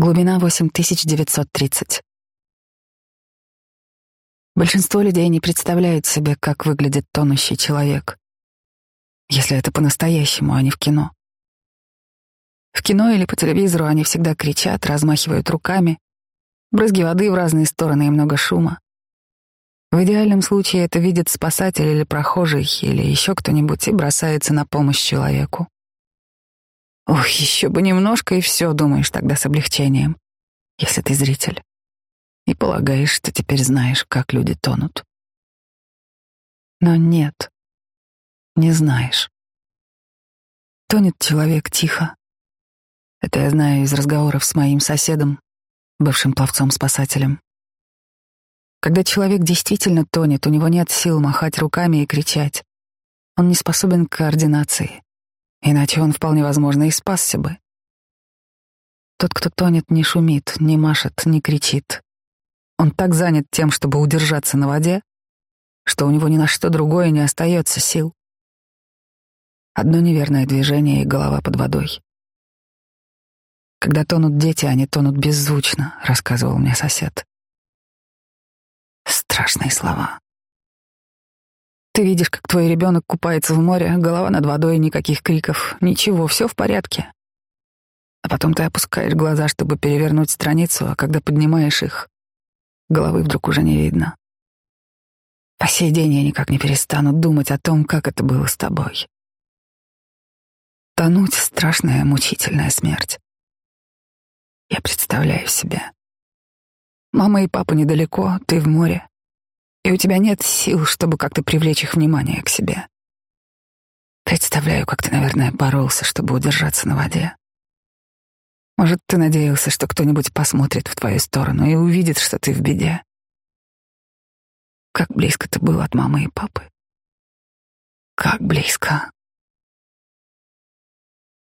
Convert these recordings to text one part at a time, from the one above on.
Глубина 8930. Большинство людей не представляют себе, как выглядит тонущий человек, если это по-настоящему, а не в кино. В кино или по телевизору они всегда кричат, размахивают руками, брызги воды в разные стороны и много шума. В идеальном случае это видит спасатель или прохожий, или еще кто-нибудь и бросается на помощь человеку. Ох, еще бы немножко, и все, думаешь тогда с облегчением, если ты зритель. И полагаешь, что теперь знаешь, как люди тонут. Но нет, не знаешь. Тонет человек тихо. Это я знаю из разговоров с моим соседом, бывшим пловцом-спасателем. Когда человек действительно тонет, у него нет сил махать руками и кричать. Он не способен к координации. Иначе он вполне возможно и спасся бы. Тот, кто тонет, не шумит, не машет, не кричит. Он так занят тем, чтобы удержаться на воде, что у него ни на что другое не остается сил. Одно неверное движение и голова под водой. Когда тонут дети, они тонут беззвучно, рассказывал мне сосед. Страшные слова. Ты видишь, как твой ребенок купается в море, голова над водой, никаких криков, ничего, все в порядке. А потом ты опускаешь глаза, чтобы перевернуть страницу, а когда поднимаешь их, головы вдруг уже не видно. По сей день я никак не перестану думать о том, как это было с тобой. Тонуть — страшная, мучительная смерть. Я представляю себе. Мама и папа недалеко, ты в море и у тебя нет сил, чтобы как-то привлечь их внимание к себе. Представляю, как ты, наверное, боролся, чтобы удержаться на воде. Может, ты надеялся, что кто-нибудь посмотрит в твою сторону и увидит, что ты в беде. Как близко ты был от мамы и папы. Как близко.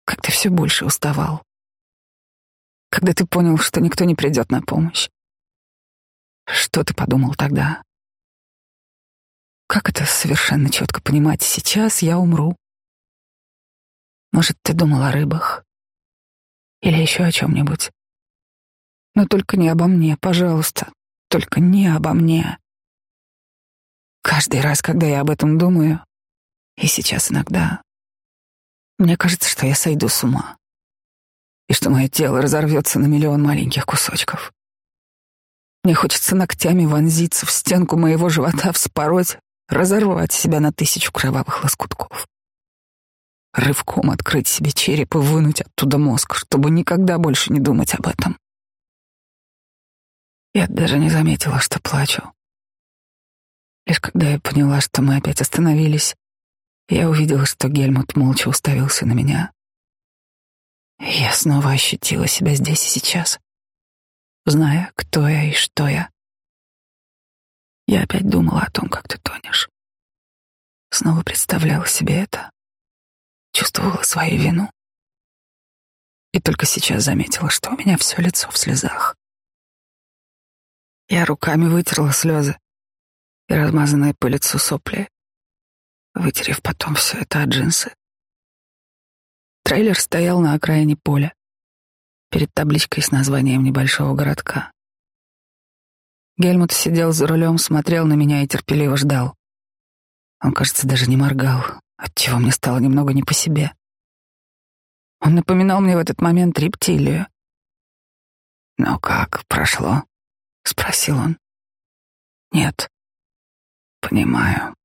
Как ты все больше уставал. Когда ты понял, что никто не придет на помощь. Что ты подумал тогда? Как это совершенно четко понимать? Сейчас я умру. Может, ты думал о рыбах? Или еще о чем-нибудь? Но только не обо мне, пожалуйста. Только не обо мне. Каждый раз, когда я об этом думаю, и сейчас иногда, мне кажется, что я сойду с ума. И что мое тело разорвется на миллион маленьких кусочков. Мне хочется ногтями вонзиться в стенку моего живота, вспороть, разорвать себя на тысячу кровавых лоскутков. Рывком открыть себе череп и вынуть оттуда мозг, чтобы никогда больше не думать об этом. Я даже не заметила, что плачу. Лишь когда я поняла, что мы опять остановились, я увидела, что Гельмут молча уставился на меня. я снова ощутила себя здесь и сейчас, зная, кто я и что я. Я опять думала о том, как ты тонешь. Снова представляла себе это. Чувствовала свою вину. И только сейчас заметила, что у меня все лицо в слезах. Я руками вытерла слезы и размазанные по лицу сопли, вытерев потом все это от джинсы. Трейлер стоял на окраине поля, перед табличкой с названием небольшого городка. Гельмут сидел за рулем, смотрел на меня и терпеливо ждал. Он, кажется, даже не моргал, отчего мне стало немного не по себе. Он напоминал мне в этот момент рептилию. «Ну как, прошло?» — спросил он. «Нет». «Понимаю».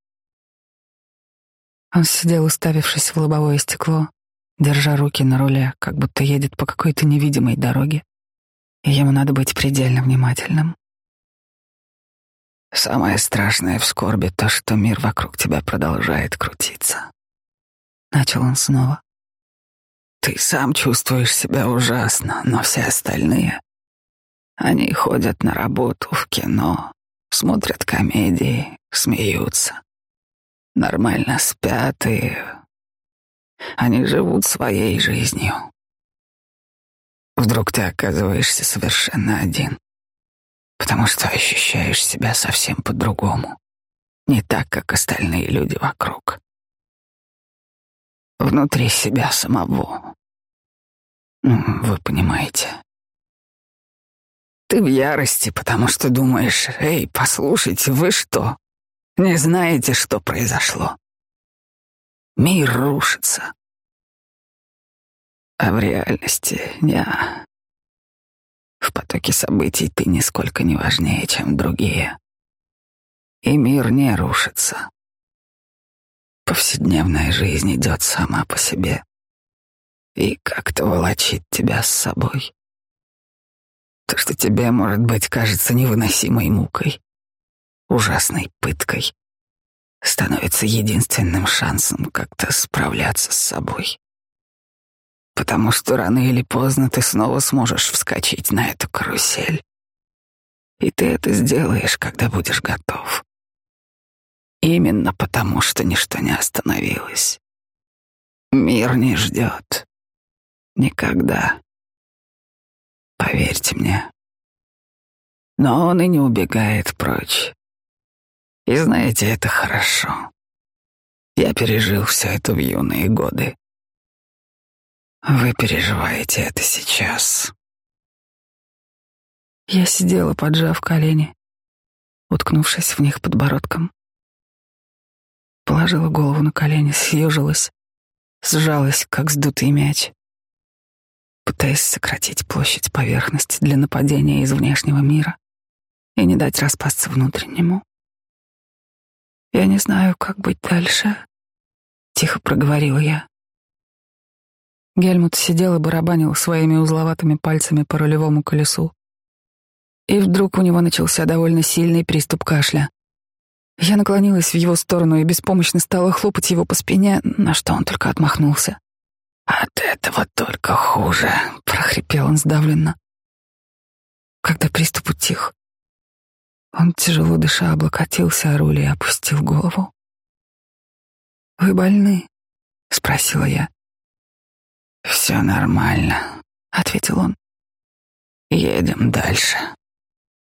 Он сидел, уставившись в лобовое стекло, держа руки на руле, как будто едет по какой-то невидимой дороге, и ему надо быть предельно внимательным. Самое страшное в скорби то, что мир вокруг тебя продолжает крутиться. Начал он снова. Ты сам чувствуешь себя ужасно, но все остальные, они ходят на работу, в кино, смотрят комедии, смеются, нормально спят и... Они живут своей жизнью. Вдруг ты оказываешься совершенно один потому что ощущаешь себя совсем по-другому, не так, как остальные люди вокруг. Внутри себя самого. Вы понимаете. Ты в ярости, потому что думаешь, эй, послушайте, вы что, не знаете, что произошло? Мир рушится. А в реальности не. В потоке событий ты нисколько не важнее, чем другие. И мир не рушится. Повседневная жизнь идет сама по себе и как-то волочит тебя с собой. То, что тебе, может быть, кажется невыносимой мукой, ужасной пыткой, становится единственным шансом как-то справляться с собой. Потому что рано или поздно ты снова сможешь вскочить на эту карусель. И ты это сделаешь, когда будешь готов. Именно потому, что ничто не остановилось. Мир не ждет. Никогда. Поверьте мне. Но он и не убегает прочь. И знаете, это хорошо. Я пережил все это в юные годы. Вы переживаете это сейчас. Я сидела, поджав колени, уткнувшись в них подбородком. Положила голову на колени, съежилась, сжалась, как сдутый мяч пытаясь сократить площадь поверхности для нападения из внешнего мира и не дать распасться внутреннему. «Я не знаю, как быть дальше», — тихо проговорила я. Гельмут сидел и барабанил своими узловатыми пальцами по рулевому колесу. И вдруг у него начался довольно сильный приступ кашля. Я наклонилась в его сторону и беспомощно стала хлопать его по спине, на что он только отмахнулся. «От этого только хуже», — прохрипел он сдавленно. Когда приступ утих, он, тяжело дыша, облокотился о руль и опустил голову. «Вы больны?» — спросила я. «Все нормально», — ответил он. «Едем дальше».